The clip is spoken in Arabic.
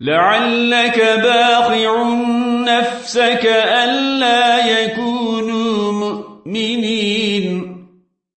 لعلك باخع نفسك ألا يكونوا مؤمنين.